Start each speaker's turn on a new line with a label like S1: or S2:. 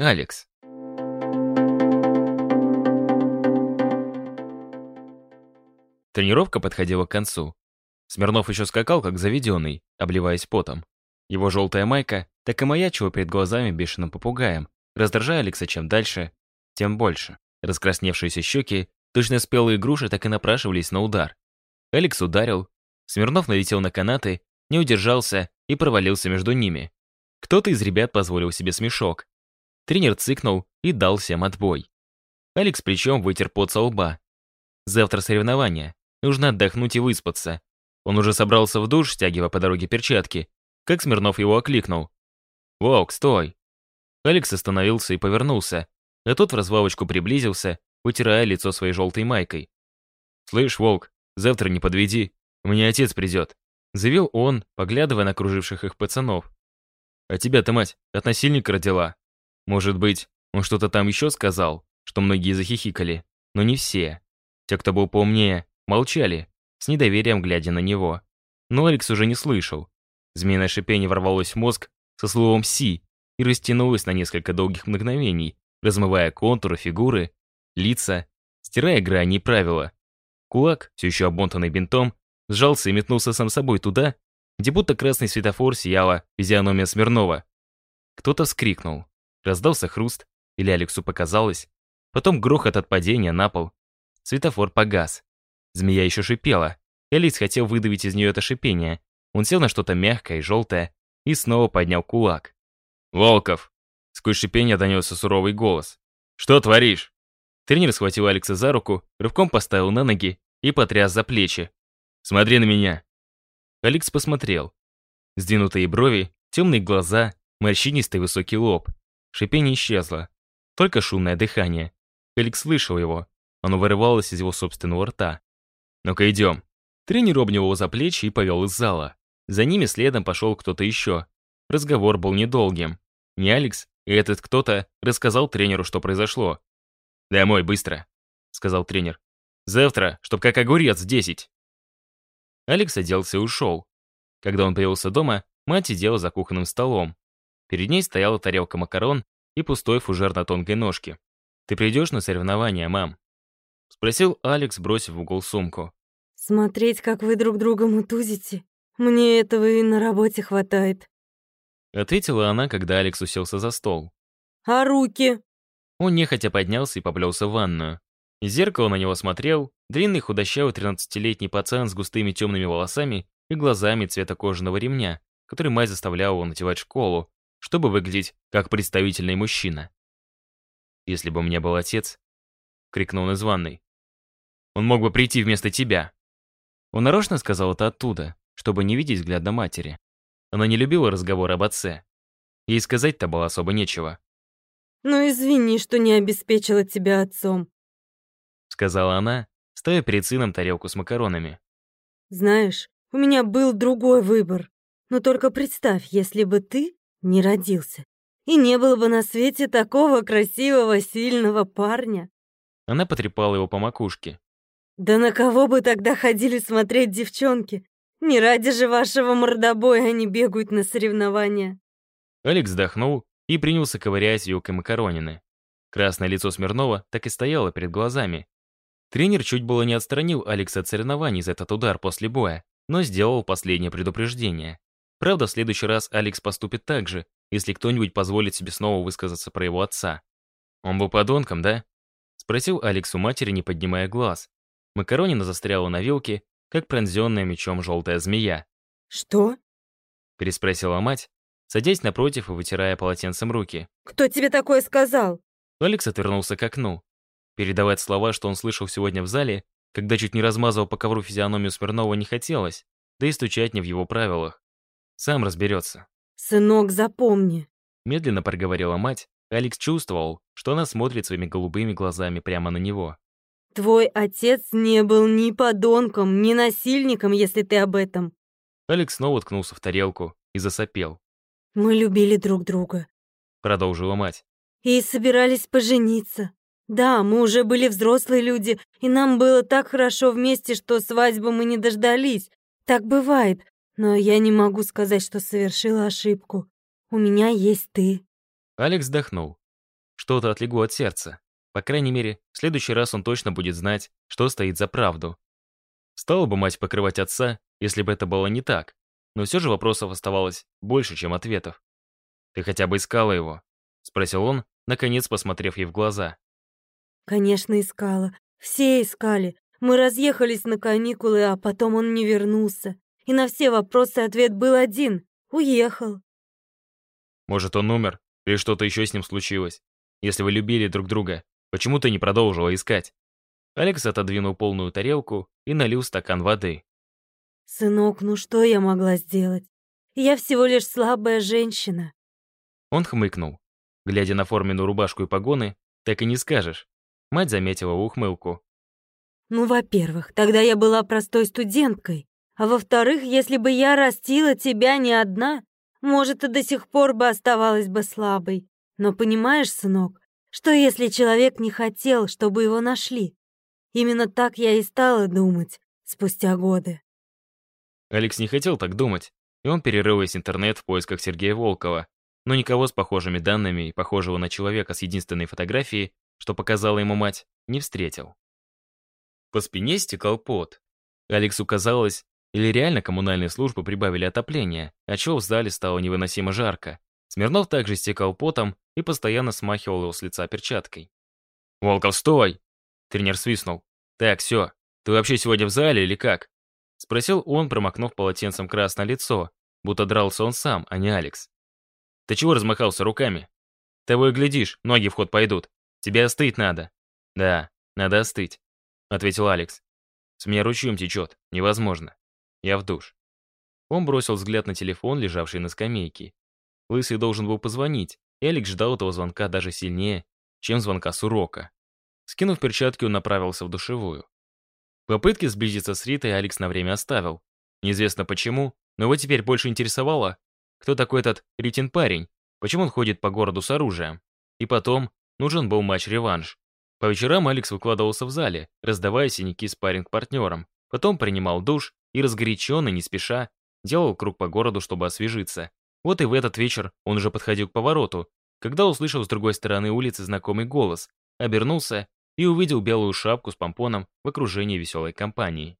S1: Алекс. Тренировка подходила к концу. Смирнов еще скакал, как заведенный, обливаясь потом. Его желтая майка так и маячила перед глазами бешеным попугаем, раздражая Алекса чем дальше, тем больше. Раскрасневшиеся щеки, точно спелые груши, так и напрашивались на удар. Алекс ударил, Смирнов налетел на канаты, не удержался и провалился между ними. Кто-то из ребят позволил себе смешок. Тренер цыкнул и дал всем отбой. Алекс причем вытер пот со лба. Завтра соревнования. Нужно отдохнуть и выспаться. Он уже собрался в душ, стягивая по дороге перчатки, как Смирнов его окликнул. «Волк, стой!» Алекс остановился и повернулся, а тот в развалочку приблизился, вытирая лицо своей желтой майкой. «Слышь, Волк, завтра не подведи, у меня отец придет», заявил он, поглядывая на круживших их пацанов. «А тебя-то, мать, от насильника родила. Может быть, он что-то там еще сказал, что многие захихикали, но не все. Те, кто был поумнее, молчали, с недоверием глядя на него. Но Алекс уже не слышал. Змеиное шипение ворвалось в мозг со словом «си» и растянулось на несколько долгих мгновений, размывая контуры, фигуры, лица, стирая грани и правила. Кулак, все еще обмотанный бинтом, сжался и метнулся сам собой туда, где будто красный светофор сияла физиономия Смирнова. Кто-то вскрикнул. Раздался хруст, или Алексу показалось. Потом грохот от падения на пол. Светофор погас. Змея еще шипела. Элис хотел выдавить из нее это шипение. Он сел на что-то мягкое и желтое и снова поднял кулак. «Волков!» Сквозь шипение донесся суровый голос. «Что творишь?» Тренер схватил Алекса за руку, рывком поставил на ноги и потряс за плечи. «Смотри на меня!» Алекс посмотрел. Сдвинутые брови, темные глаза, морщинистый высокий лоб. Шипение исчезло. Только шумное дыхание. Алекс слышал его. Оно вырывалось из его собственного рта. «Ну-ка, идем». Тренер обнял его за плечи и повел из зала. За ними следом пошел кто-то еще. Разговор был недолгим. Не Алекс, и этот кто-то рассказал тренеру, что произошло. «Домой, быстро», — сказал тренер. «Завтра, чтоб как огурец десять». Алекс оделся и ушел. Когда он появился дома, мать сидела за кухонным столом. Перед ней стояла тарелка макарон и пустой фужер на тонкой ножке. «Ты придешь на соревнования, мам?» Спросил Алекс, бросив в угол сумку.
S2: «Смотреть, как вы друг друга мутузите? Мне этого и на работе хватает».
S1: Ответила она, когда Алекс уселся за стол.
S2: «А руки?»
S1: Он нехотя поднялся и поплелся в ванную. Из зеркала на него смотрел длинный худощавый 13-летний пацан с густыми темными волосами и глазами цвета кожаного ремня, который мать заставляла его надевать в школу, чтобы выглядеть как представительный мужчина. «Если бы у меня был отец», — крикнул он из ванной, — «он мог бы прийти вместо тебя». Он нарочно сказал это оттуда, чтобы не видеть взгляда матери. Она не любила разговор об отце. Ей сказать-то было особо нечего.
S2: «Ну извини, что не обеспечила тебя отцом», —
S1: сказала она, ставя перед сыном тарелку с макаронами.
S2: «Знаешь, у меня был другой выбор. Но только представь, если бы ты не родился, и не было бы на свете такого красивого, сильного парня».
S1: Она потрепала его по макушке.
S2: «Да на кого бы тогда ходили смотреть девчонки? Не ради же вашего мордобоя они бегают на соревнования».
S1: Алекс вздохнул и принялся ковырять вилкой макаронины. Красное лицо Смирнова так и стояло перед глазами. Тренер чуть было не отстранил Алекса от соревнований за этот удар после боя, но сделал последнее предупреждение. Правда, в следующий раз Алекс поступит так же, если кто-нибудь позволит себе снова высказаться про его отца. «Он был подонком, да?» Спросил Алекс у матери, не поднимая глаз. Макаронина застряла на вилке, как пронзенная мечом желтая змея.
S2: «Что?»
S1: Переспросила мать, садясь напротив и вытирая полотенцем руки.
S2: «Кто тебе такое сказал?»
S1: Алекс отвернулся к окну. Передавать слова, что он слышал сегодня в зале, когда чуть не размазывал по ковру физиономию Смирнова, не хотелось, да и стучать не в его правилах. Сам разберется.
S2: «Сынок, запомни», —
S1: медленно проговорила мать. Алекс чувствовал, что она смотрит своими голубыми глазами прямо на него.
S2: «Твой отец не был ни подонком, ни насильником, если ты об этом».
S1: Алекс снова уткнулся в тарелку и засопел.
S2: «Мы любили друг друга», —
S1: продолжила мать.
S2: «И собирались пожениться. Да, мы уже были взрослые люди, и нам было так хорошо вместе, что свадьбы мы не дождались. Так бывает, но я не могу сказать, что совершила ошибку. У меня есть ты».
S1: Алекс вздохнул. что-то отлегло от сердца. По крайней мере, в следующий раз он точно будет знать, что стоит за правду. Стала бы мать покрывать отца, если бы это было не так. Но все же вопросов оставалось больше, чем ответов. «Ты хотя бы искала его?» — спросил он, наконец посмотрев ей в глаза.
S2: «Конечно, искала. Все искали. Мы разъехались на каникулы, а потом он не вернулся. И на все вопросы ответ был один — уехал».
S1: «Может, он умер? Или что-то еще с ним случилось? Если вы любили друг друга, почему ты не продолжила искать?» Алекс отодвинул полную тарелку и налил стакан воды.
S2: «Сынок, ну что я могла сделать? Я всего лишь слабая женщина».
S1: Он хмыкнул. Глядя на форменную рубашку и погоны, так и не скажешь. Мать заметила ухмылку.
S2: «Ну, во-первых, тогда я была простой студенткой. А во-вторых, если бы я растила тебя не одна, может, и до сих пор бы оставалась бы слабой. Но понимаешь, сынок, что если человек не хотел, чтобы его нашли? Именно так я и стала думать спустя годы.
S1: Алекс не хотел так думать, и он перерыл весь интернет в поисках Сергея Волкова, но никого с похожими данными и похожего на человека с единственной фотографией, что показала ему мать, не встретил. По спине стекал пот. Алексу казалось, или реально коммунальные службы прибавили отопление, отчего в зале стало невыносимо жарко. Смирнов также стекал потом и постоянно смахивал его с лица перчаткой. «Волков, стой!» Тренер свистнул. «Так, все. Ты вообще сегодня в зале или как?» Спросил он, промокнув полотенцем красное лицо, будто дрался он сам, а не Алекс. «Ты чего размахался руками?» «Того и глядишь, ноги в ход пойдут. Тебе остыть надо». «Да, надо остыть», — ответил Алекс. «С меня ручьем течет. Невозможно. Я в душ». Он бросил взгляд на телефон, лежавший на скамейке. Лысый должен был позвонить, и Алекс ждал этого звонка даже сильнее, чем звонка с урока. Скинув перчатки, он направился в душевую. Попытки сблизиться с Ритой Алекс на время оставил. Неизвестно почему, но его теперь больше интересовало, кто такой этот Ритин парень, почему он ходит по городу с оружием. И потом, нужен был матч-реванш. По вечерам Алекс выкладывался в зале, раздавая синяки спарринг-партнерам, потом принимал душ и разгоряченный, не спеша, делал круг по городу, чтобы освежиться. Вот и в этот вечер он уже подходил к повороту, когда услышал с другой стороны улицы знакомый голос, обернулся и увидел белую шапку с помпоном в окружении веселой компании.